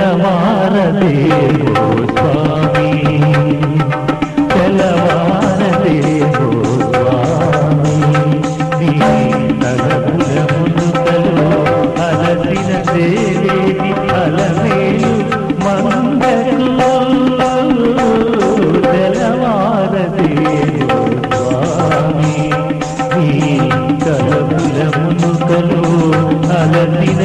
తెలవారదే స్వామి తెలవారదే స్వామి నీ తలపుల అలసిన దేవేది అలమేలు మందకు తెలవారదే స్వామి నీ అలసిన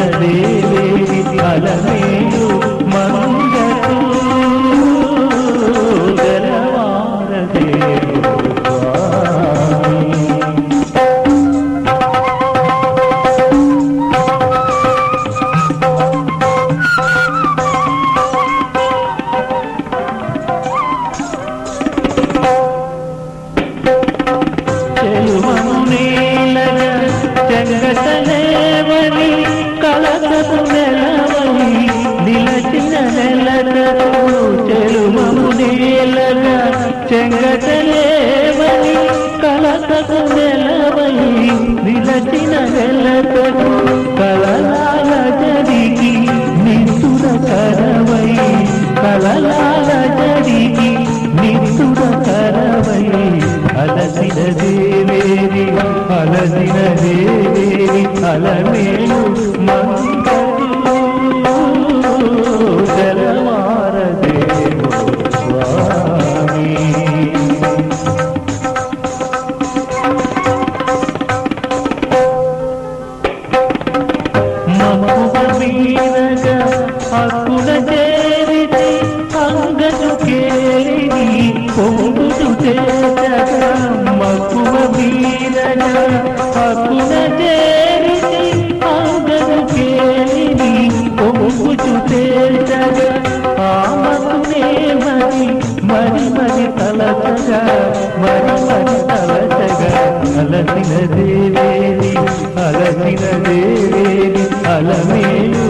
చెంగటలేవని కలతకు నెలవై నిలచిన వెళ్ళతడు కలలాల జరిగి నిత్తుర కరవై కలలాల జరిగి నిత్తుర కరవై. అలసిన దేవేరి అలసిన దేవేరి అలమేలు మంగళు కేరిని మక్కువ మీరగా హక్కున చేరితే అంగను కేరిని పొంగుడు చేతగా ఆమకునే మరి మరి మరి తలచగా మరి మరి తలచగా అలసిన దేవేది అలసిన దేవేది అలమేలు